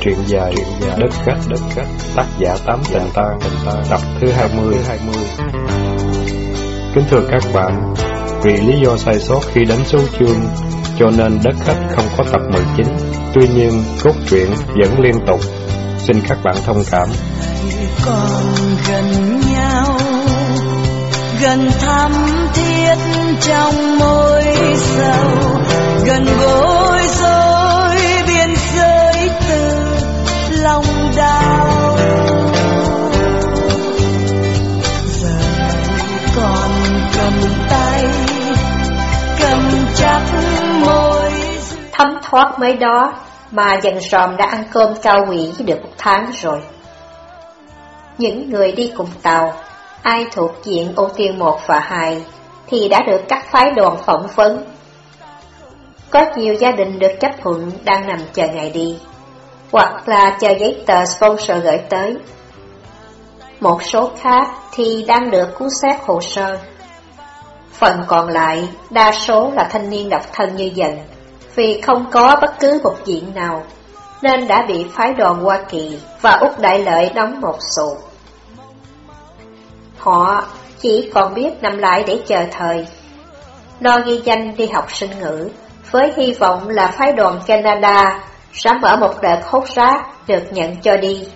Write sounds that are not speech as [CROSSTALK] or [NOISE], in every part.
Truyện dài, Truyện dài Đất khách, Đất khách Tác giả Tám Tình Tan, Tập thứ 20 Kính thưa các bạn Vì lý do sai sót khi đánh số chương Cho nên Đất khách không có tập 19 Tuy nhiên, cốt truyện vẫn liên tục. Xin các bạn thông cảm. Còn gần nhau Gần thắm thiết trong môi sầu Gần gối rối đau Giờ còn cầm tay Cầm môi Thấm thoát mấy đó mà dần sòm đã ăn cơm cao quỷ được một tháng rồi. Những người đi cùng tàu, ai thuộc diện ưu tiên một và hai thì đã được các phái đoàn phỏng vấn. Có nhiều gia đình được chấp thuận đang nằm chờ ngày đi, hoặc là chờ giấy tờ sponsor gửi tới. Một số khác thì đang được cứu xét hồ sơ. Phần còn lại, đa số là thanh niên độc thân như dần, vì không có bất cứ một diện nào, nên đã bị phái đoàn Hoa Kỳ và Úc Đại Lợi đóng một sụ. Họ chỉ còn biết nằm lại để chờ thời. Lo ghi danh đi học sinh ngữ, với hy vọng là phái đoàn Canada sắm mở một đợt hốt rác được nhận cho đi.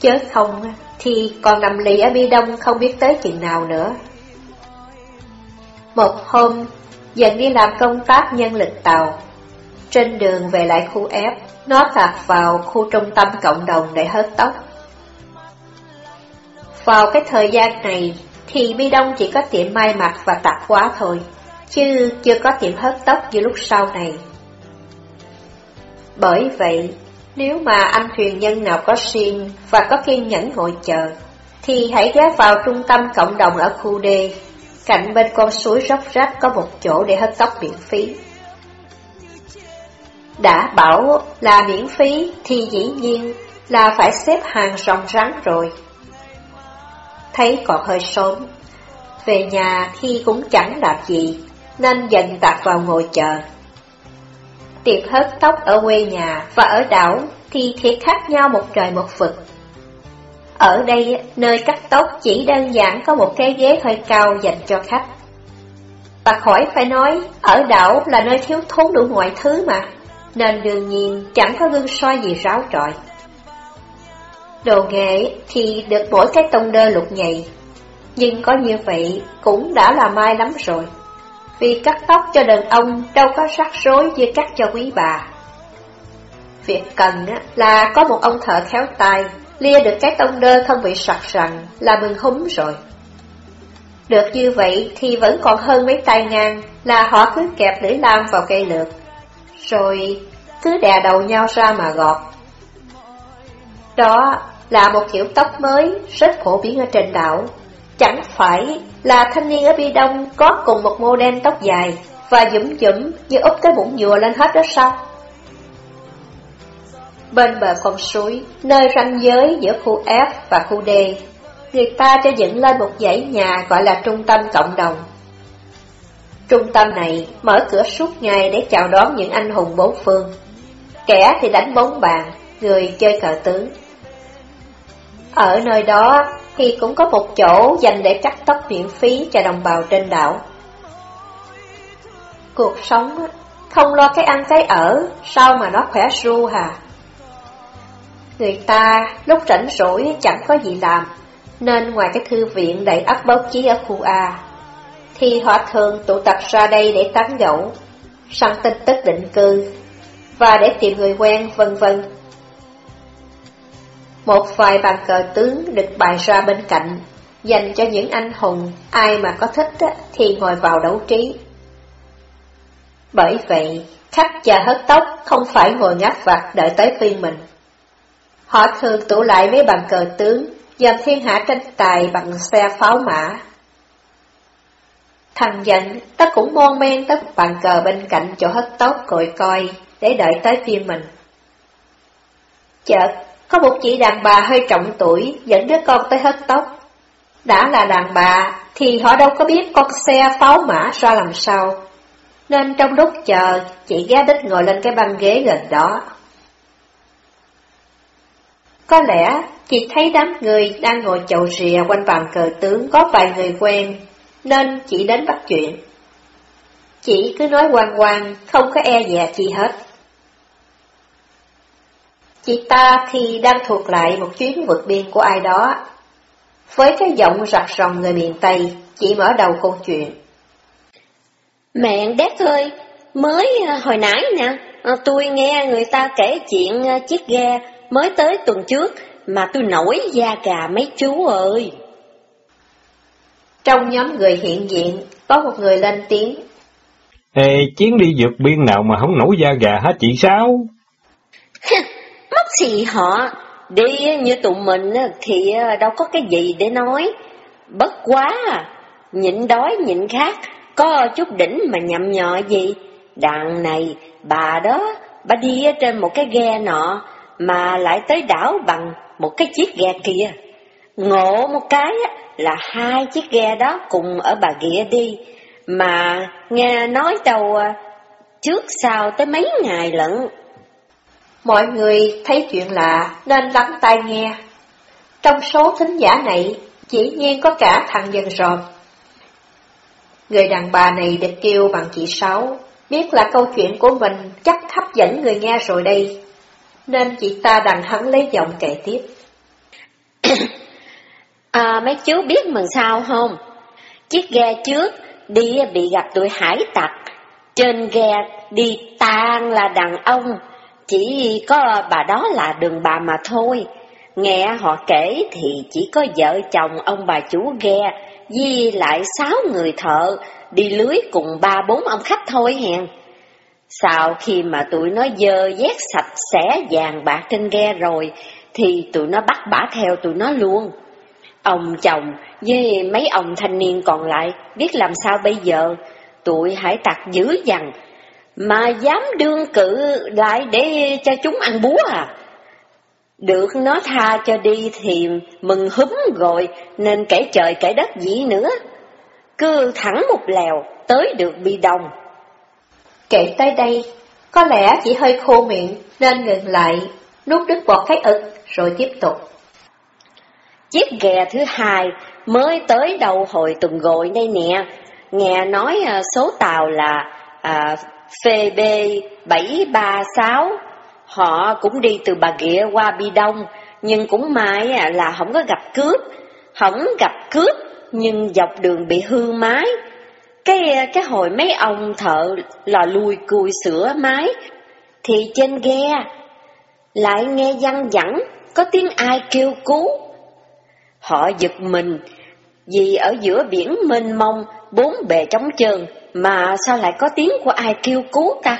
Chớ không thì còn nằm lì ở Bi Đông không biết tới chừng nào nữa. Một hôm, dần đi làm công tác nhân lực tàu. Trên đường về lại khu F, nó tạt vào khu trung tâm cộng đồng để hớt tóc. Vào cái thời gian này, thì Bi Đông chỉ có tiệm may mặc và tạp hóa thôi, chứ chưa có tiệm hớt tóc như lúc sau này. Bởi vậy, nếu mà anh thuyền nhân nào có riêng và có kiên nhẫn ngồi chờ, thì hãy ghé vào trung tâm cộng đồng ở khu D, cạnh bên con suối róc rách có một chỗ để hớt tóc miễn phí. Đã bảo là miễn phí thì dĩ nhiên là phải xếp hàng ròng rắn rồi. Thấy còn hơi sớm, về nhà thì cũng chẳng làm gì, nên dần tạt vào ngồi chờ tiệc hớt tóc ở quê nhà và ở đảo thì thiệt khác nhau một trời một vực. Ở đây, nơi cắt tóc chỉ đơn giản có một cái ghế hơi cao dành cho khách. Và khỏi phải nói, ở đảo là nơi thiếu thốn đủ mọi thứ mà, nên đương nhiên chẳng có gương soi gì ráo trọi. Đồ nghệ thì được mỗi cái tông đơ lục nhầy, nhưng có như vậy cũng đã là mai lắm rồi. Vì cắt tóc cho đàn ông đâu có rắc rối như cắt cho quý bà. Việc cần là có một ông thợ khéo tay, lia được cái tông đơ không bị sặc rằng là mừng húm rồi. Được như vậy thì vẫn còn hơn mấy tay ngang là họ cứ kẹp lưỡi lam vào cây lược, rồi cứ đè đầu nhau ra mà gọt. Đó là một kiểu tóc mới rất phổ biến ở trên đảo. Chẳng phải là thanh niên ở Bi Đông có cùng một mô đen tóc dài và dũng dũng như úp cái bụng dừa lên hết đó sao? Bên bờ con suối, nơi ranh giới giữa khu F và khu D, người ta cho dựng lên một dãy nhà gọi là trung tâm cộng đồng. Trung tâm này mở cửa suốt ngày để chào đón những anh hùng bốn phương. Kẻ thì đánh bóng bàn, người chơi cờ tướng. Ở nơi đó thì cũng có một chỗ dành để cắt tóc miễn phí cho đồng bào trên đảo. Cuộc sống không lo cái ăn cái ở, sao mà nó khỏe ru hà. Người ta lúc rảnh rỗi chẳng có gì làm, nên ngoài cái thư viện đầy ắp báo chí ở khu A, thì họ thường tụ tập ra đây để tán gẫu, săn tin tức định cư, và để tìm người quen vân vân. Một vài bàn cờ tướng được bày ra bên cạnh, dành cho những anh hùng, ai mà có thích thì ngồi vào đấu trí. Bởi vậy, khách chờ hớt tóc không phải ngồi ngáp vặt đợi tới phiên mình. Họ thường tụ lại mấy bàn cờ tướng, dành thiên hạ tranh tài bằng xe pháo mã. Thằng giận, ta cũng mon men tới bàn cờ bên cạnh chỗ hất tóc cội coi, để đợi tới phiên mình. Chợt, có một chị đàn bà hơi trọng tuổi dẫn đứa con tới hết tóc. Đã là đàn bà, thì họ đâu có biết con xe pháo mã ra làm sao. Nên trong lúc chờ, chị ghé đích ngồi lên cái băng ghế gần đó. Có lẽ chị thấy đám người đang ngồi chầu rìa quanh bàn cờ tướng có vài người quen, nên chị đến bắt chuyện. Chị cứ nói quan quan, không có e dè chi hết. Chị ta thì đang thuộc lại một chuyến vượt biên của ai đó. Với cái giọng rặt ròng người miền Tây, chị mở đầu câu chuyện. Mẹ đét ơi, mới à, hồi nãy nè, à, tôi nghe người ta kể chuyện à, chiếc ghe mới tới tuần trước, mà tôi nổi da gà mấy chú ơi. Trong nhóm người hiện diện, có một người lên tiếng. Ê, chuyến đi vượt biên nào mà không nổi da gà hả chị sao? Thì gì họ, đi như tụi mình thì ờ, đâu có cái gì để nói. Bất quá, nhịn đói nhịn khát, có chút đỉnh mà nhậm nhọ gì. đàn này, bà đó, bà đi trên một cái ghe nọ, mà lại tới đảo bằng một cái chiếc ghe kia. Ngộ một cái là hai chiếc ghe đó cùng ở bà ghịa đi, mà nghe nói đâu ờ, trước sau tới mấy ngày lận. Mọi người thấy chuyện lạ nên lắng tai nghe. Trong số thính giả này, chỉ nhiên có cả thằng dân rộp. Người đàn bà này được kêu bằng chị Sáu, biết là câu chuyện của mình chắc hấp dẫn người nghe rồi đây, nên chị ta đành hắn lấy giọng kể tiếp. [COUGHS] à, mấy chú biết mừng sao không? Chiếc ghe trước đi bị gặp tụi hải tặc, trên ghe đi tan là đàn ông, chỉ có bà đó là đường bà mà thôi. Nghe họ kể thì chỉ có vợ chồng ông bà chủ ghe, với lại sáu người thợ, đi lưới cùng ba bốn ông khách thôi hèn. Sau khi mà tụi nó dơ dét sạch sẽ vàng bạc trên ghe rồi, thì tụi nó bắt bả theo tụi nó luôn. Ông chồng với mấy ông thanh niên còn lại biết làm sao bây giờ, tụi hải tặc dữ dằn, mà dám đương cự lại để cho chúng ăn búa à? Được nó tha cho đi thì mừng húm rồi, nên kể trời kể đất gì nữa. Cứ thẳng một lèo, tới được bị đồng. Kể tới đây, có lẽ chỉ hơi khô miệng nên ngừng lại, nuốt đứt bọt cái ực rồi tiếp tục. Chiếc ghe thứ hai mới tới đầu hồi tuần gội đây nè, nghe nói à, số tàu là à, FB736, họ cũng đi từ Bà Rịa qua Bi Đông, nhưng cũng may là không có gặp cướp, không gặp cướp nhưng dọc đường bị hư mái. Cái cái hồi mấy ông thợ lò lùi cùi sửa mái, thì trên ghe lại nghe văng vẳng có tiếng ai kêu cứu. Họ giật mình, vì ở giữa biển mênh mông, bốn bề trống trơn, mà sao lại có tiếng của ai kêu cứu ta?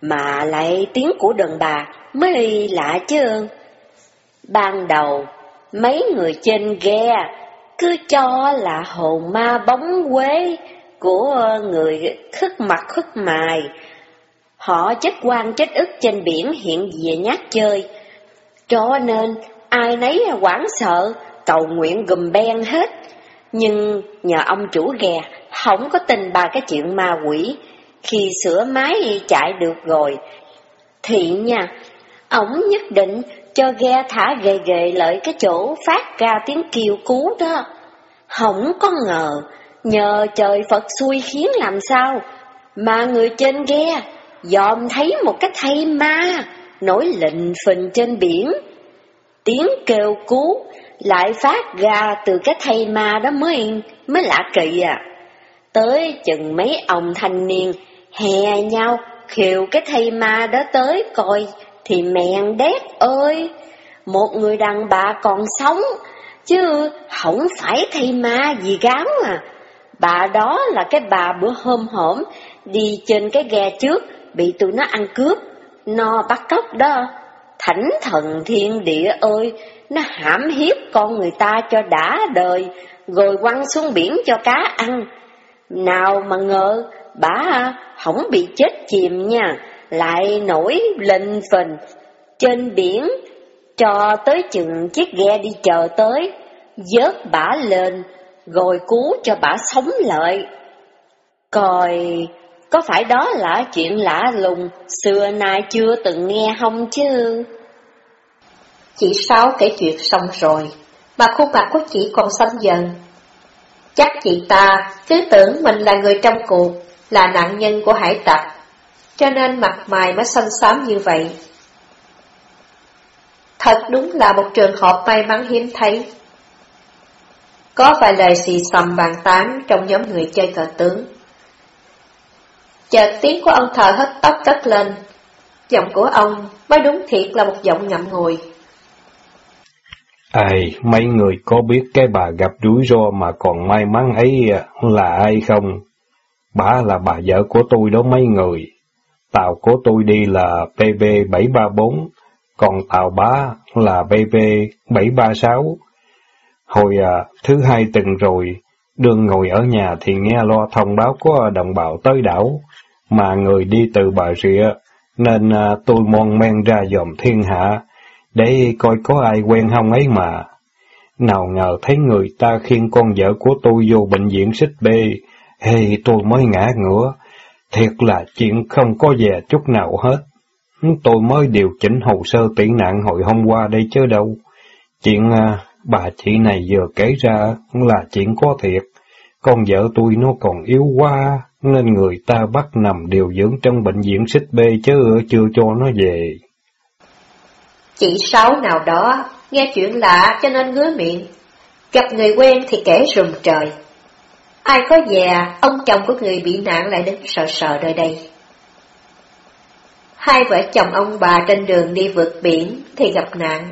Mà lại tiếng của đàn bà mới lạ chứ. Ban đầu, mấy người trên ghe cứ cho là hồn ma bóng quế của người khất mặt khất mài. Họ chết quan chết ức trên biển hiện về nhát chơi, cho nên ai nấy quảng sợ, cầu nguyện gùm ben hết. Nhưng nhờ ông chủ ghe không có tin ba cái chuyện ma quỷ, khi sửa máy chạy được rồi, thì nha, ổng nhất định cho ghe thả ghề ghề lợi cái chỗ phát ra tiếng kêu cứu đó. Không có ngờ, nhờ trời Phật xui khiến làm sao, mà người trên ghe dòm thấy một cái thây ma nổi lịnh phình trên biển. Tiếng kêu cứu lại phát ra từ cái thây ma đó mới mới lạ kỳ à. Tới chừng mấy ông thanh niên hè nhau khiều cái thây ma đó tới coi thì mẹn đét ơi, một người đàn bà còn sống, chứ không phải thây ma gì gám à. Bà đó là cái bà bữa hôm hổm đi trên cái ghe trước bị tụi nó ăn cướp, no bắt cóc đó. Thánh thần thiên địa ơi, nó hãm hiếp con người ta cho đã đời, rồi quăng xuống biển cho cá ăn. Nào mà ngờ, bà không bị chết chìm nha, lại nổi lên phình trên biển, cho tới chừng chiếc ghe đi chờ tới, vớt bả lên, rồi cứu cho bả sống lợi. Coi, có phải đó là chuyện lạ lùng, xưa nay chưa từng nghe không chứ? Chị Sáu kể chuyện xong rồi, mà khuôn mặt của chị còn xanh dần. Chắc chị ta cứ tưởng mình là người trong cuộc, là nạn nhân của hải tặc, cho nên mặt mày mới xanh xám như vậy. Thật đúng là một trường hợp may mắn hiếm thấy. Có vài lời xì xầm bàn tán trong nhóm người chơi cờ tướng. Chợt tiếng của ông thợ hất tóc cất lên, giọng của ông mới đúng thiệt là một giọng ngậm ngùi. Ai, mấy người có biết cái bà gặp rủi ro mà còn may mắn ấy là ai không? Bà là bà vợ của tôi đó mấy người. Tàu của tôi đi là PB734, còn tàu bá là PB736. Hồi à, thứ hai tuần rồi, đường ngồi ở nhà thì nghe lo thông báo có đồng bào tới đảo, mà người đi từ bà rịa, nên à, tôi mon men ra dòm thiên hạ, để coi có ai quen không ấy mà. Nào ngờ thấy người ta khiêng con vợ của tôi vô bệnh viện xích bê, hề tôi mới ngã ngửa, thiệt là chuyện không có về chút nào hết. Tôi mới điều chỉnh hồ sơ tị nạn hồi hôm qua đây chứ đâu. Chuyện à, bà chị này vừa kể ra là chuyện có thiệt. Con vợ tôi nó còn yếu quá, nên người ta bắt nằm điều dưỡng trong bệnh viện xích bê chứ chưa cho nó về. Chị Sáu nào đó, nghe chuyện lạ cho nên ngứa miệng. Gặp người quen thì kể rùm trời. Ai có già, ông chồng của người bị nạn lại đến sợ sợ nơi đây. Hai vợ chồng ông bà trên đường đi vượt biển thì gặp nạn,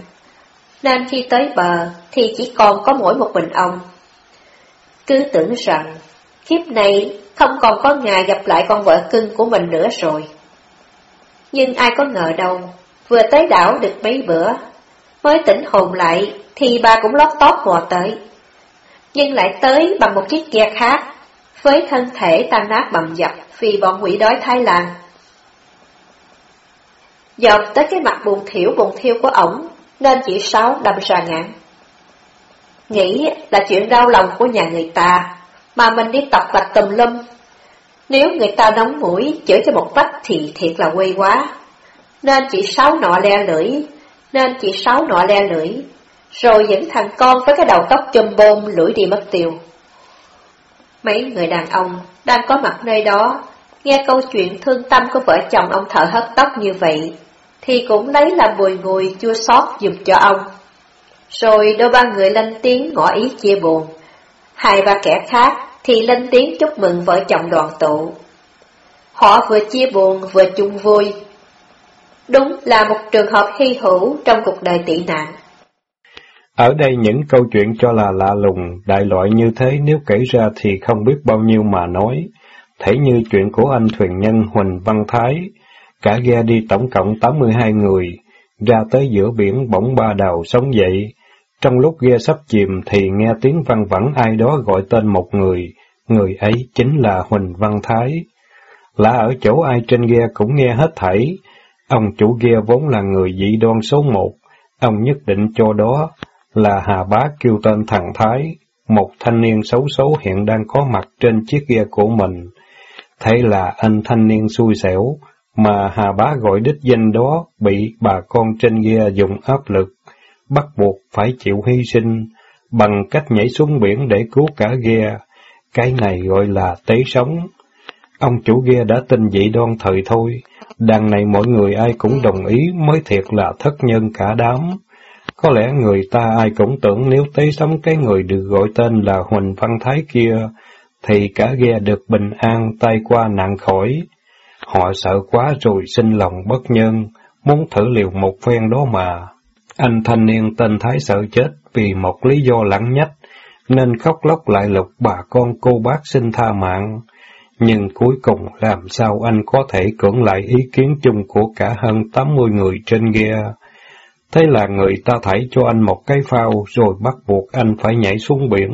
nên khi tới bờ thì chỉ còn có mỗi một mình ông. Cứ tưởng rằng kiếp này không còn có ngày gặp lại con vợ cưng của mình nữa rồi. Nhưng ai có ngờ đâu, vừa tới đảo được mấy bữa, mới tỉnh hồn lại thì bà cũng lót tót mò tới. Nhưng lại tới bằng một chiếc ghe khác, với thân thể tan nát bầm dập vì bọn quỷ đói Thái Lan. Dọc tới cái mặt buồn thiểu buồn thiêu của ổng, nên chỉ Sáu đâm ra ngạn. Nghĩ là chuyện đau lòng của nhà người ta, mà mình đi tập vạch tùm lum. Nếu người ta nóng mũi chửi cho một vách thì thiệt là quê quá. Nên chị Sáu nọ le lưỡi, nên chị Sáu nọ le lưỡi, rồi những thằng con với cái đầu tóc chùm bôm lưỡi đi mất tiêu. Mấy người đàn ông đang có mặt nơi đó, nghe câu chuyện thương tâm của vợ chồng ông thợ hất tóc như vậy, thì cũng lấy làm bùi ngùi chua xót dùm cho ông. Rồi đôi ba người lên tiếng ngỏ ý chia buồn, hai ba kẻ khác thì lên tiếng chúc mừng vợ chồng đoàn tụ. Họ vừa chia buồn vừa chung vui. Đúng là một trường hợp hy hữu trong cuộc đời tị nạn. Ở đây những câu chuyện cho là lạ lùng, đại loại như thế nếu kể ra thì không biết bao nhiêu mà nói. Thể như chuyện của anh thuyền nhân Huỳnh Văn Thái, cả ghe đi tổng cộng 82 người, ra tới giữa biển bỗng ba đầu sống dậy. Trong lúc ghe sắp chìm thì nghe tiếng văng vẳng ai đó gọi tên một người, người ấy chính là Huỳnh Văn Thái. Là ở chỗ ai trên ghe cũng nghe hết thảy, ông chủ ghe vốn là người dị đoan số một, ông nhất định cho đó là Hà Bá kêu tên thằng Thái, một thanh niên xấu xấu hiện đang có mặt trên chiếc ghe của mình. Thế là anh thanh niên xui xẻo, mà Hà Bá gọi đích danh đó bị bà con trên ghe dùng áp lực, bắt buộc phải chịu hy sinh bằng cách nhảy xuống biển để cứu cả ghe. Cái này gọi là tế sống. Ông chủ ghe đã tin dị đoan thời thôi, đằng này mọi người ai cũng đồng ý mới thiệt là thất nhân cả đám. Có lẽ người ta ai cũng tưởng nếu tế sống cái người được gọi tên là Huỳnh Văn Thái kia, thì cả ghe được bình an tay qua nạn khỏi. Họ sợ quá rồi sinh lòng bất nhân, muốn thử liều một phen đó mà. Anh thanh niên tên Thái sợ chết vì một lý do lẳng nhách, nên khóc lóc lại lục bà con cô bác xin tha mạng. Nhưng cuối cùng làm sao anh có thể cưỡng lại ý kiến chung của cả hơn 80 người trên ghe. Thế là người ta thảy cho anh một cái phao rồi bắt buộc anh phải nhảy xuống biển,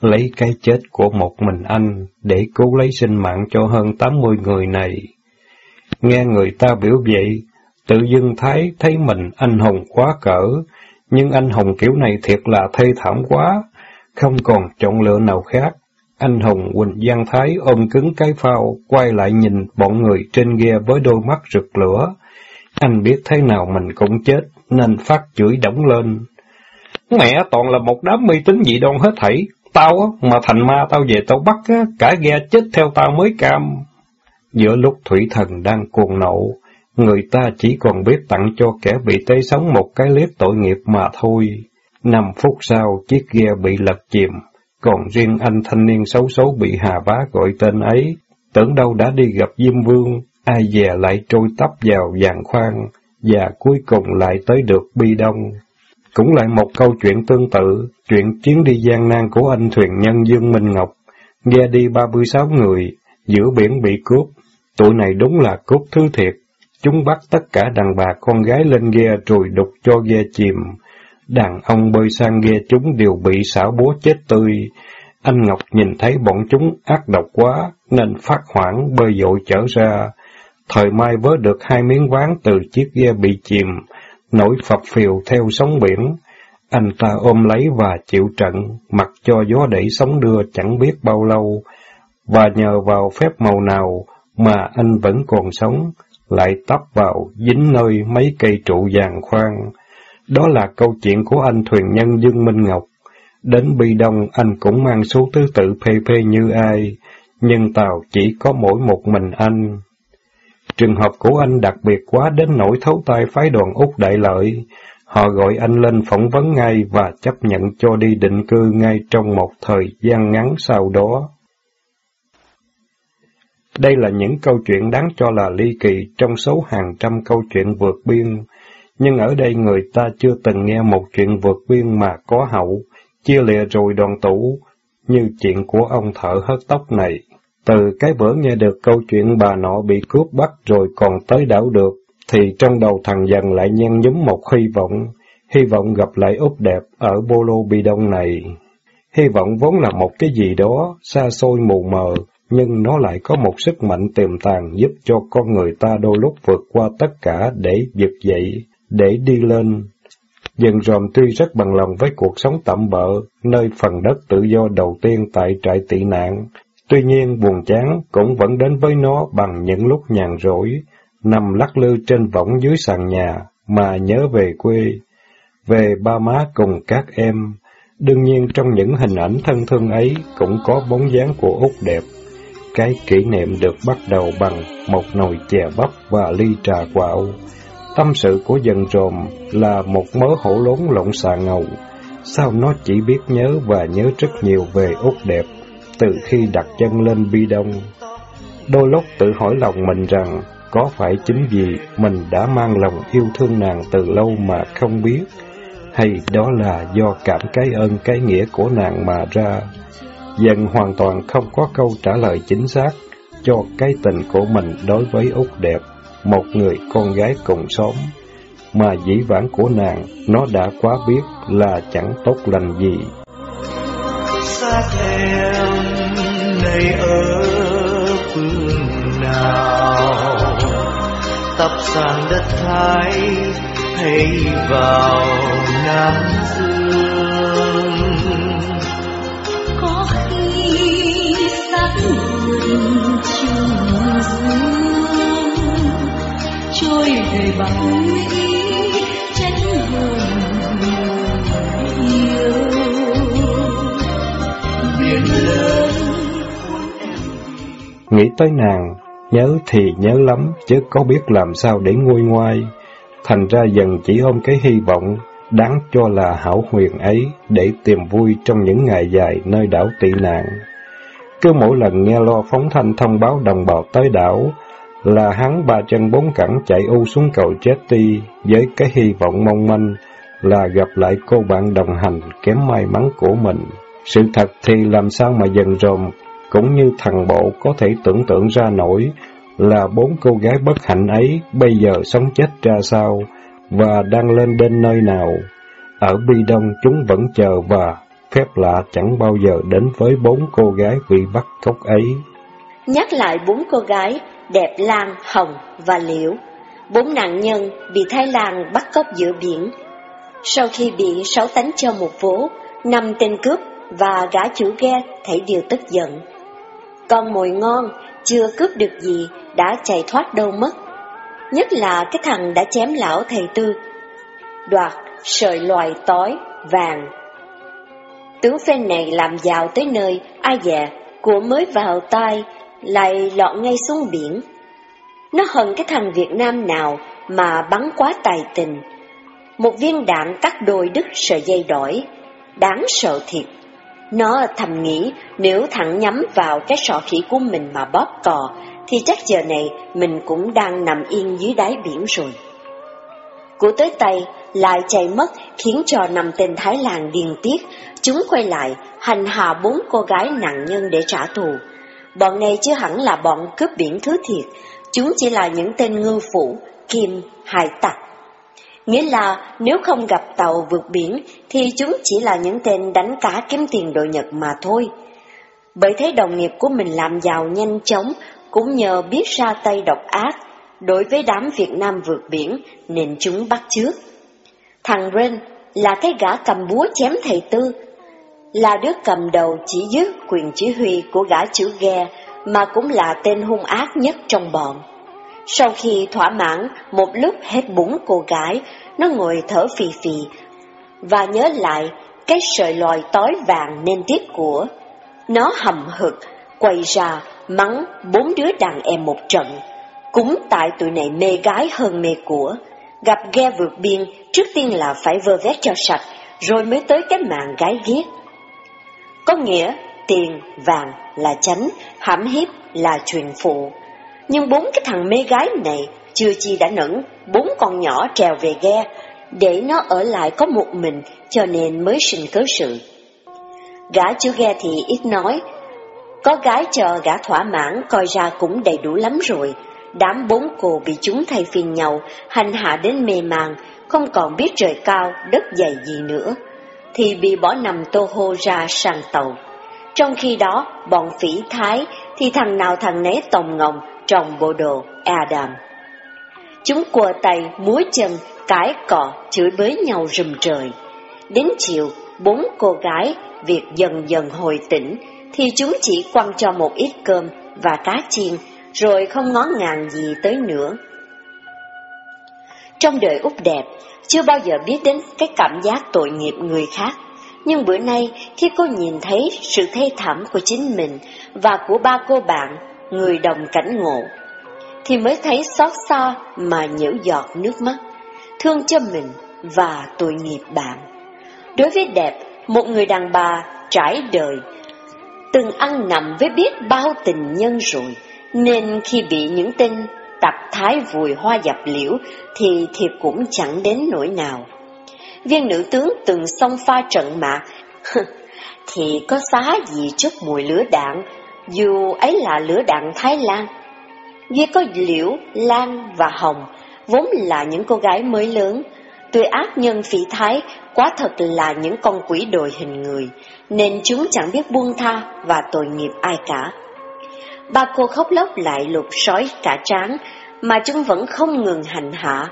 lấy cái chết của một mình anh để cứu lấy sinh mạng cho hơn 80 người này. Nghe người ta biểu vậy, tự dưng thấy thấy mình anh hùng quá cỡ, nhưng anh hùng kiểu này thiệt là thê thảm quá, không còn chọn lựa nào khác. Anh hùng Quỳnh Giang Thái ôm cứng cái phao, quay lại nhìn bọn người trên ghe với đôi mắt rực lửa, Anh biết thế nào mình cũng chết, nên phát chửi đóng lên. Mẹ toàn là một đám mê tín dị đoan hết thảy. Tao á, mà thành ma tao về tao bắt cả ghe chết theo tao mới cam. Giữa lúc thủy thần đang cuồng nộ, người ta chỉ còn biết tặng cho kẻ bị tế sống một cái liếp tội nghiệp mà thôi. Năm phút sau, chiếc ghe bị lật chìm, còn riêng anh thanh niên xấu xấu bị Hà Bá gọi tên ấy, tưởng đâu đã đi gặp Diêm Vương, ai dè lại trôi tấp vào vàng khoan, và cuối cùng lại tới được Bi Đông. Cũng lại một câu chuyện tương tự, chuyện chuyến đi gian nan của anh thuyền nhân Dương Minh Ngọc, ghe đi 36 người, giữa biển bị cướp. Tụi này đúng là cướp thứ thiệt, chúng bắt tất cả đàn bà con gái lên ghe rồi đục cho ghe chìm. Đàn ông bơi sang ghe chúng đều bị xảo búa chết tươi. Anh Ngọc nhìn thấy bọn chúng ác độc quá, nên phát hoảng bơi dội trở ra. Thời mai vớ được hai miếng ván từ chiếc ghe bị chìm, nổi phập phiều theo sóng biển. Anh ta ôm lấy và chịu trận, mặc cho gió đẩy sóng đưa chẳng biết bao lâu, và nhờ vào phép màu nào mà anh vẫn còn sống, lại tấp vào dính nơi mấy cây trụ vàng khoan. Đó là câu chuyện của anh thuyền nhân Dương Minh Ngọc. Đến Bi Đông anh cũng mang số thứ tự PP như ai, nhưng tàu chỉ có mỗi một mình anh. Trường hợp của anh đặc biệt quá đến nỗi thấu tay phái đoàn Úc Đại Lợi. Họ gọi anh lên phỏng vấn ngay và chấp nhận cho đi định cư ngay trong một thời gian ngắn sau đó. Đây là những câu chuyện đáng cho là ly kỳ trong số hàng trăm câu chuyện vượt biên, nhưng ở đây người ta chưa từng nghe một chuyện vượt biên mà có hậu, chia lìa rồi đoàn tủ, như chuyện của ông thợ hớt tóc này. Từ cái bữa nghe được câu chuyện bà nọ bị cướp bắt rồi còn tới đảo được, thì trong đầu thằng dần lại nhen nhúm một hy vọng, hy vọng gặp lại úp đẹp ở Bolo Bi Đông này. Hy vọng vốn là một cái gì đó, xa xôi mù mờ, nhưng nó lại có một sức mạnh tiềm tàng giúp cho con người ta đôi lúc vượt qua tất cả để vực dậy, để đi lên. Dần dòm tuy rất bằng lòng với cuộc sống tạm bợ, nơi phần đất tự do đầu tiên tại trại tị nạn, tuy nhiên buồn chán cũng vẫn đến với nó bằng những lúc nhàn rỗi, nằm lắc lư trên võng dưới sàn nhà, mà nhớ về quê, về ba má cùng các em. Đương nhiên trong những hình ảnh thân thương ấy cũng có bóng dáng của Út đẹp. Cái kỷ niệm được bắt đầu bằng một nồi chè bắp và ly trà quạo. Tâm sự của dân rồm là một mớ hổ lốn lộn xà ngầu. Sao nó chỉ biết nhớ và nhớ rất nhiều về Út đẹp từ khi đặt chân lên bi đông. Đôi lúc tự hỏi lòng mình rằng có phải chính vì mình đã mang lòng yêu thương nàng từ lâu mà không biết, hay đó là do cảm cái ơn cái nghĩa của nàng mà ra. Dần hoàn toàn không có câu trả lời chính xác cho cái tình của mình đối với Út đẹp, một người con gái cùng xóm, mà dĩ vãng của nàng nó đã quá biết là chẳng tốt lành gì. Xa em này ở phương nào tập sang đất thái hay vào nam dương có khi xác mình đời bằng ý tránh hồn yêu biển lớn Nghĩ tới nàng, nhớ thì nhớ lắm, chứ có biết làm sao để nguôi ngoai. Thành ra dần chỉ ôm cái hy vọng, đáng cho là hảo huyền ấy, để tìm vui trong những ngày dài nơi đảo tị nạn. Cứ mỗi lần nghe lo phóng thanh thông báo đồng bào tới đảo, là hắn ba chân bốn cẳng chạy u xuống cầu chết ti, với cái hy vọng mong manh là gặp lại cô bạn đồng hành kém may mắn của mình. Sự thật thì làm sao mà dần rồm, cũng như thằng bộ có thể tưởng tượng ra nổi là bốn cô gái bất hạnh ấy bây giờ sống chết ra sao và đang lên đến nơi nào. Ở Bi Đông chúng vẫn chờ và phép lạ chẳng bao giờ đến với bốn cô gái bị bắt cóc ấy. Nhắc lại bốn cô gái, đẹp Lan, Hồng và Liễu. Bốn nạn nhân bị Thái Lan bắt cóc giữa biển. Sau khi bị sáu tánh cho một vố, năm tên cướp và gã chủ ghe thấy điều tức giận. Con mồi ngon, chưa cướp được gì, đã chạy thoát đâu mất. nhất là cái thằng đã chém lão thầy tư, đoạt sợi loài tối vàng. Tướng phen này làm giàu tới nơi, ai dè, của mới vào tay, lại lọt ngay xuống biển. Nó hận cái thằng Việt Nam nào mà bắn quá tài tình. Một viên đạn cắt đôi đứt sợi dây đỏi, đáng sợ thiệt. Nó thầm nghĩ nếu thẳng nhắm vào cái sọ khỉ của mình mà bóp cò, thì chắc giờ này mình cũng đang nằm yên dưới đáy biển rồi. Của tới tay lại chạy mất khiến cho năm tên Thái Lan điên tiết, chúng quay lại hành hạ bốn cô gái nạn nhân để trả thù. Bọn này chưa hẳn là bọn cướp biển thứ thiệt, chúng chỉ là những tên ngư phủ, kim, hải tặc. Nghĩa là nếu không gặp tàu vượt biển thì chúng chỉ là những tên đánh cá kiếm tiền đội Nhật mà thôi. Bởi thế đồng nghiệp của mình làm giàu nhanh chóng cũng nhờ biết ra tay độc ác đối với đám Việt Nam vượt biển nên chúng bắt trước. Thằng Ren là cái gã cầm búa chém thầy Tư, là đứa cầm đầu chỉ dứt quyền chỉ huy của gã chữ ghe mà cũng là tên hung ác nhất trong bọn. Sau khi thỏa mãn một lúc hết bốn cô gái, nó ngồi thở phì phì và nhớ lại cái sợi lòi tối vàng nên tiếc của. Nó hầm hực, quay ra, mắng bốn đứa đàn em một trận. Cũng tại tụi này mê gái hơn mê của. Gặp ghe vượt biên, trước tiên là phải vơ vét cho sạch, rồi mới tới cái mạng gái ghét. Có nghĩa, tiền, vàng là chánh, hãm hiếp là truyền phụ. Nhưng bốn cái thằng mê gái này chưa chi đã nẫn bốn con nhỏ trèo về ghe, để nó ở lại có một mình cho nên mới sinh cớ sự. Gã chưa ghe thì ít nói, có gái chờ gã thỏa mãn coi ra cũng đầy đủ lắm rồi. Đám bốn cô bị chúng thay phiên nhau, hành hạ đến mê màng, không còn biết trời cao, đất dày gì nữa, thì bị bỏ nằm tô hô ra sang tàu. Trong khi đó, bọn phỉ thái thì thằng nào thằng nấy tòng ngồng trong bộ đồ Adam. Chúng quờ tay, múa chân, cái cọ, chửi bới nhau rùm trời. Đến chiều, bốn cô gái, việc dần dần hồi tỉnh, thì chúng chỉ quăng cho một ít cơm và cá chiên, rồi không ngó ngàng gì tới nữa. Trong đời út đẹp, chưa bao giờ biết đến cái cảm giác tội nghiệp người khác. Nhưng bữa nay, khi cô nhìn thấy sự thê thảm của chính mình và của ba cô bạn, người đồng cảnh ngộ, thì mới thấy xót xa mà nhễu giọt nước mắt, thương cho mình và tội nghiệp bạn. Đối với đẹp, một người đàn bà trải đời, từng ăn nằm với biết bao tình nhân rồi, nên khi bị những tên tập thái vùi hoa dập liễu thì thiệt cũng chẳng đến nỗi nào. Viên nữ tướng từng xông pha trận mạc, [LAUGHS] thì có xá gì trước mùi lửa đạn, dù ấy là lửa đạn Thái Lan. Vì có liễu, lan và hồng, vốn là những cô gái mới lớn, tuy ác nhân phỉ thái quá thật là những con quỷ đồi hình người, nên chúng chẳng biết buông tha và tội nghiệp ai cả. Ba cô khóc lóc lại lục sói cả trán, mà chúng vẫn không ngừng hành hạ.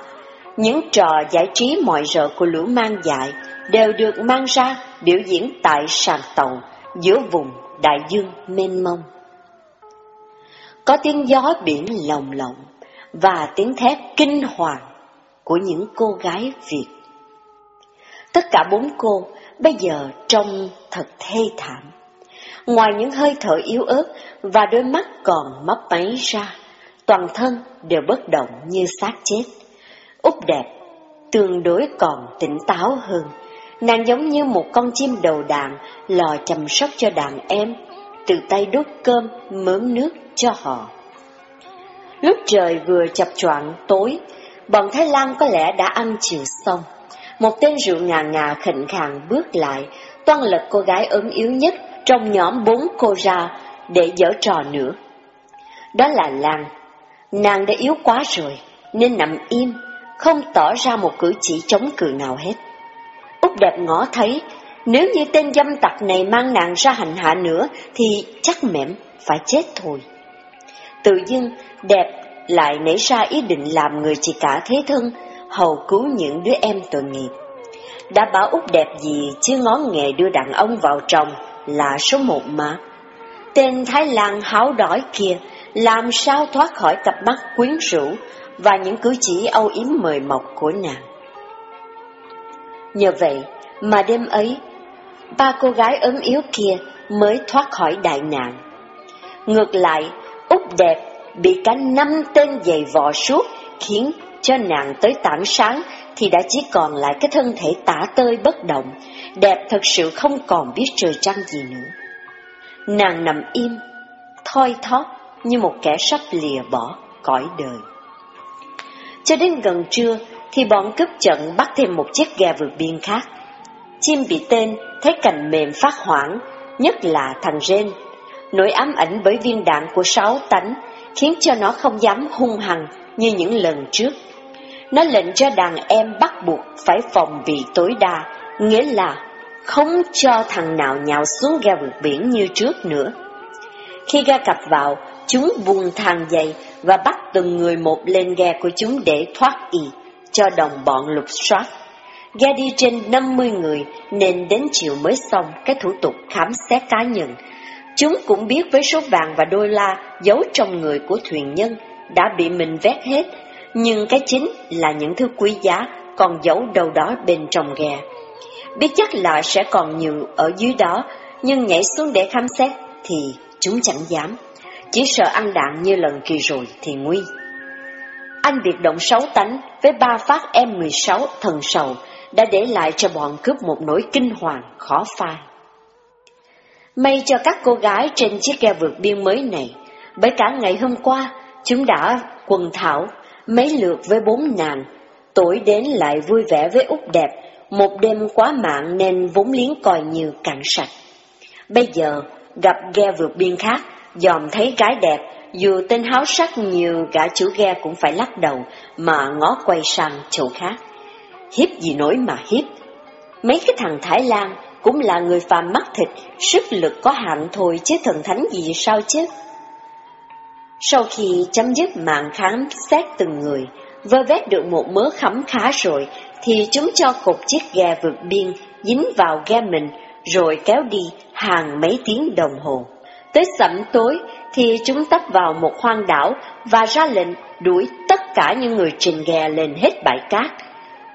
Những trò giải trí mọi rợ của lũ mang dại đều được mang ra biểu diễn tại sàn tàu giữa vùng đại dương mênh mông. Có tiếng gió biển lồng lộng và tiếng thét kinh hoàng của những cô gái Việt. Tất cả bốn cô bây giờ trông thật thê thảm. Ngoài những hơi thở yếu ớt và đôi mắt còn mấp máy ra, toàn thân đều bất động như xác chết. Úc đẹp, tương đối còn tỉnh táo hơn. Nàng giống như một con chim đầu đàn lò chăm sóc cho đàn em, từ tay đút cơm, mớm nước cho họ. Lúc trời vừa chập choạng tối, bọn Thái Lan có lẽ đã ăn chiều xong. Một tên rượu ngà ngà khỉnh khàng bước lại, toan lật cô gái ốm yếu nhất trong nhóm bốn cô ra để dở trò nữa. Đó là Lan. Nàng đã yếu quá rồi, nên nằm im, không tỏ ra một cử chỉ chống cự nào hết. Úc đẹp ngó thấy, nếu như tên dâm tặc này mang nàng ra hành hạ nữa, thì chắc mẻm phải chết thôi. Tự dưng, đẹp lại nảy ra ý định làm người chị cả thế thân, hầu cứu những đứa em tội nghiệp. Đã bảo út đẹp gì chứ ngón nghề đưa đàn ông vào chồng là số một mà. Tên Thái Lan háo đói kia làm sao thoát khỏi cặp mắt quyến rũ, và những cử chỉ âu yếm mời mọc của nàng. Nhờ vậy mà đêm ấy, ba cô gái ốm yếu kia mới thoát khỏi đại nạn. Ngược lại, Út đẹp bị cả năm tên giày vò suốt khiến cho nàng tới tảng sáng thì đã chỉ còn lại cái thân thể tả tơi bất động, đẹp thật sự không còn biết trời trăng gì nữa. Nàng nằm im, thoi thóp như một kẻ sắp lìa bỏ cõi đời. Cho đến gần trưa thì bọn cướp trận bắt thêm một chiếc ghe vượt biên khác. Chim bị tên thấy cành mềm phát hoảng, nhất là thằng rên. Nỗi ám ảnh bởi viên đạn của sáu tánh khiến cho nó không dám hung hăng như những lần trước. Nó lệnh cho đàn em bắt buộc phải phòng bị tối đa, nghĩa là không cho thằng nào nhào xuống ga vượt biển như trước nữa. Khi ga cập vào, chúng buông thang dây và bắt từng người một lên ghe của chúng để thoát y, cho đồng bọn lục soát. Ghe đi trên 50 người nên đến chiều mới xong cái thủ tục khám xét cá nhân. Chúng cũng biết với số vàng và đô la giấu trong người của thuyền nhân đã bị mình vét hết, nhưng cái chính là những thứ quý giá còn giấu đâu đó bên trong ghe. Biết chắc là sẽ còn nhiều ở dưới đó, nhưng nhảy xuống để khám xét thì chúng chẳng dám. Chỉ sợ ăn đạn như lần kỳ rồi thì nguy. Anh biệt động sáu tánh với ba phát M16 thần sầu đã để lại cho bọn cướp một nỗi kinh hoàng khó phai. May cho các cô gái trên chiếc ghe vượt biên mới này, bởi cả ngày hôm qua chúng đã quần thảo mấy lượt với bốn nàng, tuổi đến lại vui vẻ với út đẹp, một đêm quá mạng nên vốn liếng coi như cạn sạch. Bây giờ, gặp ghe vượt biên khác, dòm thấy gái đẹp, dù tên háo sắc nhiều gã chủ ghe cũng phải lắc đầu, mà ngó quay sang chỗ khác. Hiếp gì nổi mà hiếp. Mấy cái thằng Thái Lan cũng là người phàm mắt thịt, sức lực có hạn thôi chứ thần thánh gì sao chứ. Sau khi chấm dứt mạng khám xét từng người, vơ vét được một mớ khấm khá rồi, thì chúng cho cột chiếc ghe vượt biên dính vào ghe mình, rồi kéo đi hàng mấy tiếng đồng hồ. Tới sẩm tối thì chúng tấp vào một hoang đảo và ra lệnh đuổi tất cả những người trình ghe lên hết bãi cát.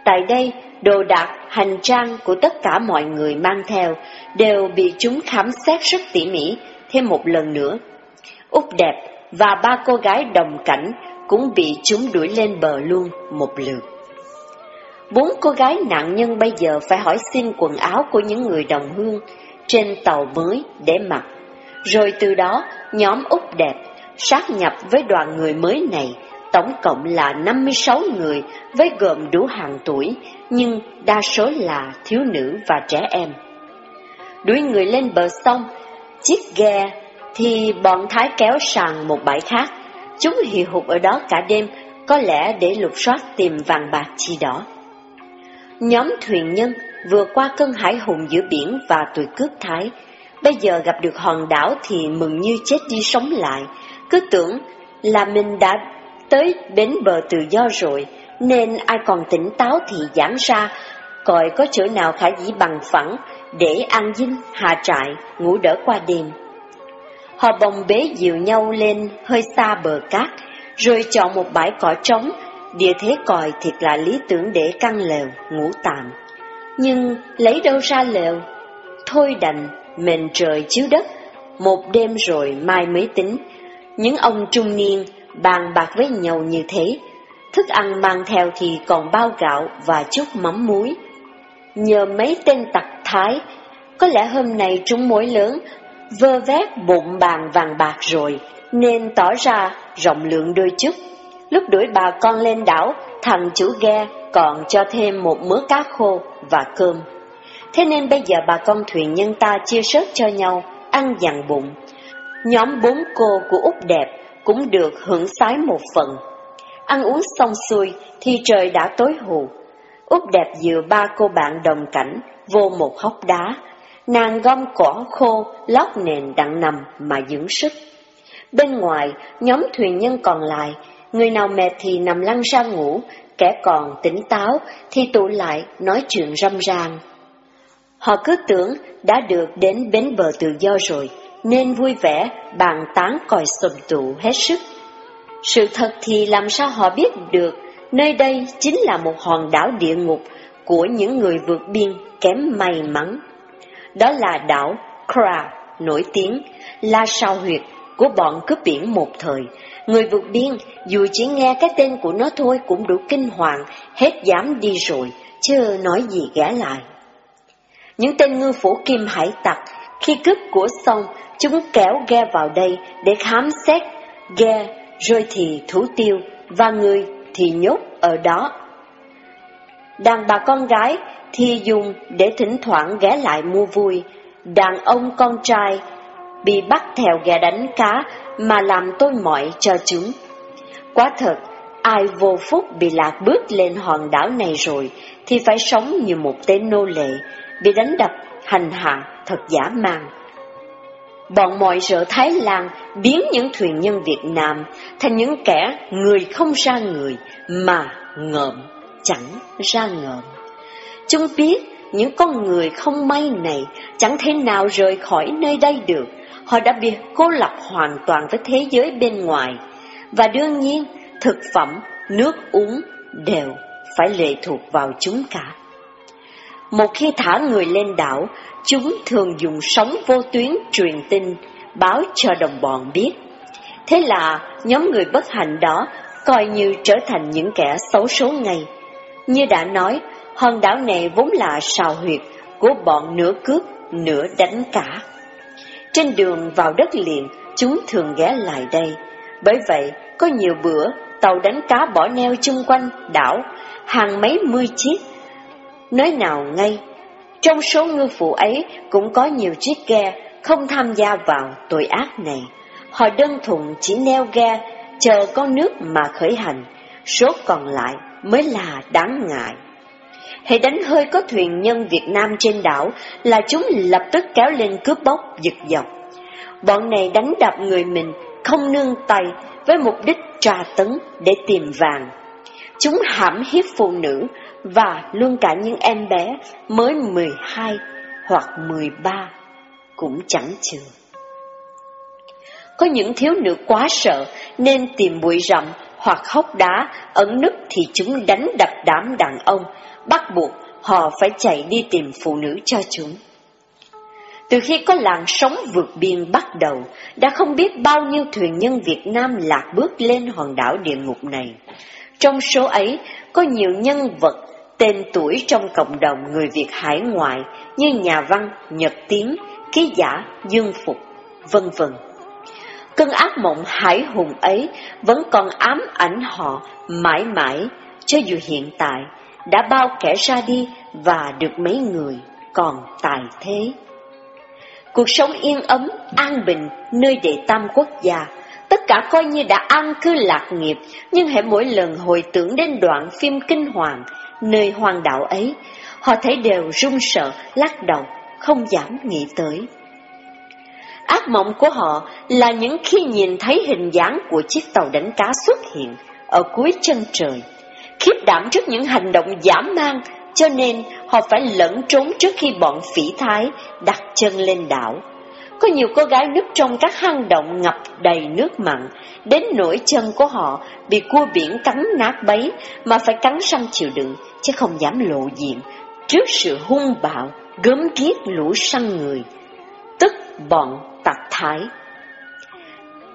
Tại đây, đồ đạc, hành trang của tất cả mọi người mang theo đều bị chúng khám xét rất tỉ mỉ thêm một lần nữa. Úc đẹp và ba cô gái đồng cảnh cũng bị chúng đuổi lên bờ luôn một lượt. Bốn cô gái nạn nhân bây giờ phải hỏi xin quần áo của những người đồng hương trên tàu mới để mặc. Rồi từ đó, nhóm Úc đẹp sát nhập với đoàn người mới này, tổng cộng là 56 người với gồm đủ hàng tuổi, nhưng đa số là thiếu nữ và trẻ em. Đuổi người lên bờ sông, chiếc ghe thì bọn Thái kéo sang một bãi khác. Chúng hì hụt ở đó cả đêm, có lẽ để lục soát tìm vàng bạc chi đó. Nhóm thuyền nhân vừa qua cơn hải hùng giữa biển và tuổi cướp Thái, bây giờ gặp được hòn đảo thì mừng như chết đi sống lại, cứ tưởng là mình đã tới bến bờ tự do rồi, nên ai còn tỉnh táo thì giãn ra, coi có chỗ nào khả dĩ bằng phẳng để an dinh, hạ trại, ngủ đỡ qua đêm. Họ bồng bế dìu nhau lên hơi xa bờ cát, rồi chọn một bãi cỏ trống, địa thế còi thiệt là lý tưởng để căn lều, ngủ tạm. Nhưng lấy đâu ra lều? Thôi đành, mền trời chiếu đất, một đêm rồi mai mới tính. Những ông trung niên bàn bạc với nhau như thế, thức ăn mang theo thì còn bao gạo và chút mắm muối. Nhờ mấy tên tặc thái, có lẽ hôm nay chúng mối lớn vơ vét bụng bàn vàng bạc rồi, nên tỏ ra rộng lượng đôi chút. Lúc đuổi bà con lên đảo, thằng chủ ghe còn cho thêm một mớ cá khô và cơm. Thế nên bây giờ bà con thuyền nhân ta chia sớt cho nhau, ăn dặn bụng. Nhóm bốn cô của Úc Đẹp cũng được hưởng sái một phần. Ăn uống xong xuôi thì trời đã tối hù. Úc Đẹp dựa ba cô bạn đồng cảnh vô một hốc đá, Nàng gom cỏ khô, lót nền đặng nằm mà dưỡng sức. Bên ngoài, nhóm thuyền nhân còn lại, người nào mệt thì nằm lăn ra ngủ, kẻ còn tỉnh táo thì tụ lại nói chuyện râm ran. Họ cứ tưởng đã được đến bến bờ tự do rồi, nên vui vẻ bàn tán còi sầm tụ hết sức. Sự thật thì làm sao họ biết được nơi đây chính là một hòn đảo địa ngục của những người vượt biên kém may mắn. Đó là đảo Kra, nổi tiếng, là sao huyệt của bọn cướp biển một thời. Người vượt biên, dù chỉ nghe cái tên của nó thôi cũng đủ kinh hoàng, hết dám đi rồi, chưa nói gì gã lại. Những tên ngư phủ kim hải tặc, khi cướp của xong, chúng kéo ghe vào đây để khám xét ghe, rồi thì thủ tiêu, và người thì nhốt ở đó. Đàn bà con gái thì dùng để thỉnh thoảng ghé lại mua vui, đàn ông con trai bị bắt theo ghe đánh cá mà làm tôi mỏi cho chúng. Quá thật, ai vô phúc bị lạc bước lên hòn đảo này rồi thì phải sống như một tên nô lệ, bị đánh đập, hành hạ, thật giả mang. Bọn mọi rợ Thái Lan biến những thuyền nhân Việt Nam thành những kẻ người không ra người mà ngợm, chẳng ra ngợm. Chúng biết những con người không may này chẳng thể nào rời khỏi nơi đây được. Họ đã bị cô lập hoàn toàn với thế giới bên ngoài. Và đương nhiên, thực phẩm, nước uống đều phải lệ thuộc vào chúng cả. Một khi thả người lên đảo, chúng thường dùng sóng vô tuyến truyền tin, báo cho đồng bọn biết. Thế là nhóm người bất hạnh đó coi như trở thành những kẻ xấu số ngay. Như đã nói, hòn đảo này vốn là sào huyệt của bọn nửa cướp, nửa đánh cả. Trên đường vào đất liền, chúng thường ghé lại đây. Bởi vậy, có nhiều bữa, tàu đánh cá bỏ neo chung quanh đảo, hàng mấy mươi chiếc. Nói nào ngay, trong số ngư phụ ấy cũng có nhiều chiếc ghe không tham gia vào tội ác này. Họ đơn thuần chỉ neo ghe, chờ con nước mà khởi hành, số còn lại mới là đáng ngại. Hãy đánh hơi có thuyền nhân Việt Nam trên đảo là chúng lập tức kéo lên cướp bóc, giật dọc. Bọn này đánh đập người mình, không nương tay, với mục đích tra tấn để tìm vàng. Chúng hãm hiếp phụ nữ và luôn cả những em bé mới 12 hoặc 13 cũng chẳng chừng. Có những thiếu nữ quá sợ nên tìm bụi rậm hoặc hốc đá ẩn nấp thì chúng đánh đập đám đàn ông, bắt buộc họ phải chạy đi tìm phụ nữ cho chúng. Từ khi có làn sóng vượt biên bắt đầu, đã không biết bao nhiêu thuyền nhân Việt Nam lạc bước lên hòn đảo địa ngục này. Trong số ấy, có nhiều nhân vật tên tuổi trong cộng đồng người Việt hải ngoại như nhà văn Nhật Tiến, ký giả Dương Phục, vân vân. Cơn ác mộng hải hùng ấy vẫn còn ám ảnh họ mãi mãi, cho dù hiện tại đã bao kẻ ra đi và được mấy người còn tài thế. Cuộc sống yên ấm, an bình, nơi đệ tam quốc gia, tất cả coi như đã an cư lạc nghiệp, nhưng hãy mỗi lần hồi tưởng đến đoạn phim kinh hoàng, nơi hoàng đạo ấy, họ thấy đều run sợ, lắc đầu, không dám nghĩ tới. Ác mộng của họ là những khi nhìn thấy hình dáng của chiếc tàu đánh cá xuất hiện ở cuối chân trời. Khiếp đảm trước những hành động giả mang, cho nên họ phải lẫn trốn trước khi bọn phỉ thái đặt chân lên đảo. Có nhiều cô gái núp trong các hang động ngập đầy nước mặn, đến nỗi chân của họ bị cua biển cắn nát bấy mà phải cắn răng chịu đựng, chứ không dám lộ diện trước sự hung bạo, gớm ghiếc lũ săn người, tức bọn tặc thái.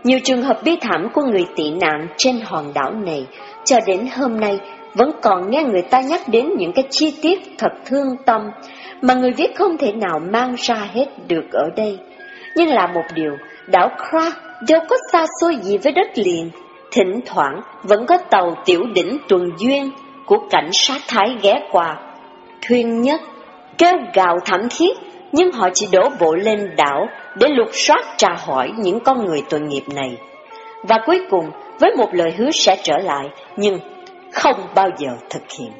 Nhiều trường hợp bi thảm của người tị nạn trên hòn đảo này cho đến hôm nay vẫn còn nghe người ta nhắc đến những cái chi tiết thật thương tâm mà người viết không thể nào mang ra hết được ở đây. Nhưng là một điều, đảo Kra đâu có xa xôi gì với đất liền. Thỉnh thoảng vẫn có tàu tiểu đỉnh tuần duyên của cảnh sát Thái ghé qua. Thuyền nhất kêu gào thảm thiết, nhưng họ chỉ đổ bộ lên đảo để lục soát tra hỏi những con người tội nghiệp này. Và cuối cùng, với một lời hứa sẽ trở lại, nhưng không bao giờ thực hiện.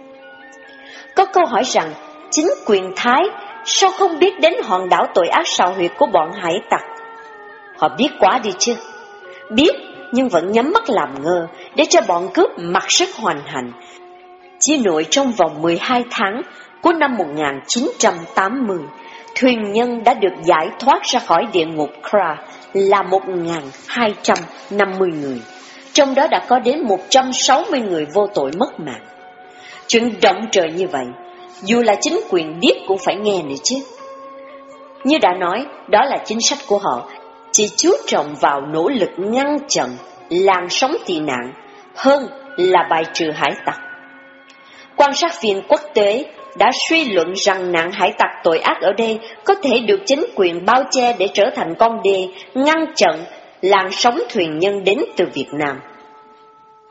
Có câu hỏi rằng, chính quyền Thái sao không biết đến hòn đảo tội ác sào huyệt của bọn hải tặc? Họ biết quá đi chứ. Biết, nhưng vẫn nhắm mắt làm ngơ để cho bọn cướp mặc sức hoành hành. Chỉ nội trong vòng 12 tháng của năm 1980, thuyền nhân đã được giải thoát ra khỏi địa ngục Kra là 1.250 người trong đó đã có đến 160 người vô tội mất mạng. Chuyện động trời như vậy, dù là chính quyền biết cũng phải nghe nữa chứ. Như đã nói, đó là chính sách của họ, chỉ chú trọng vào nỗ lực ngăn chặn làn sóng tị nạn hơn là bài trừ hải tặc. Quan sát viên quốc tế đã suy luận rằng nạn hải tặc tội ác ở đây có thể được chính quyền bao che để trở thành con đê ngăn chặn làn sóng thuyền nhân đến từ Việt Nam.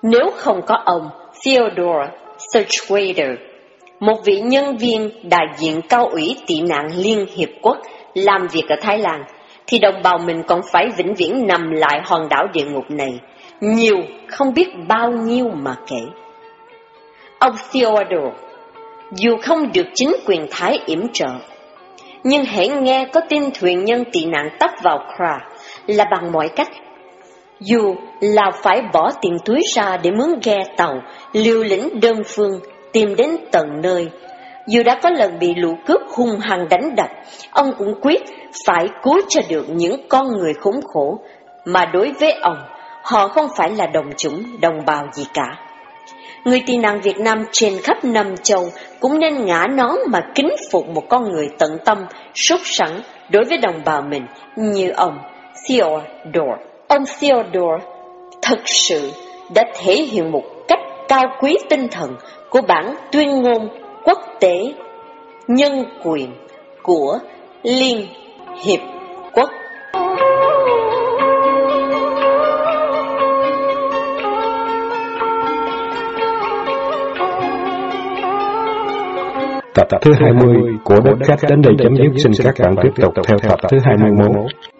Nếu không có ông Theodore Searchwader, một vị nhân viên đại diện cao ủy tị nạn Liên Hiệp Quốc làm việc ở Thái Lan, thì đồng bào mình còn phải vĩnh viễn nằm lại hòn đảo địa ngục này, nhiều không biết bao nhiêu mà kể. Ông Theodore, dù không được chính quyền Thái yểm trợ, nhưng hãy nghe có tin thuyền nhân tị nạn tấp vào Kra là bằng mọi cách. Dù là phải bỏ tiền túi ra để mướn ghe tàu, liều lĩnh đơn phương, tìm đến tận nơi. Dù đã có lần bị lũ cướp hung hăng đánh đập, ông cũng quyết phải cứu cho được những con người khốn khổ, mà đối với ông, họ không phải là đồng chúng, đồng bào gì cả. Người tị nạn Việt Nam trên khắp năm châu cũng nên ngã nón mà kính phục một con người tận tâm, sốt sẵn đối với đồng bào mình như ông Theodore. Ông Theodore thật sự đã thể hiện một cách cao quý tinh thần của bản tuyên ngôn quốc tế nhân quyền của Liên Hiệp Quốc. Tập thứ 20 của đất khách đến đây chấm dứt xin các bạn tiếp tục theo tập thứ 21.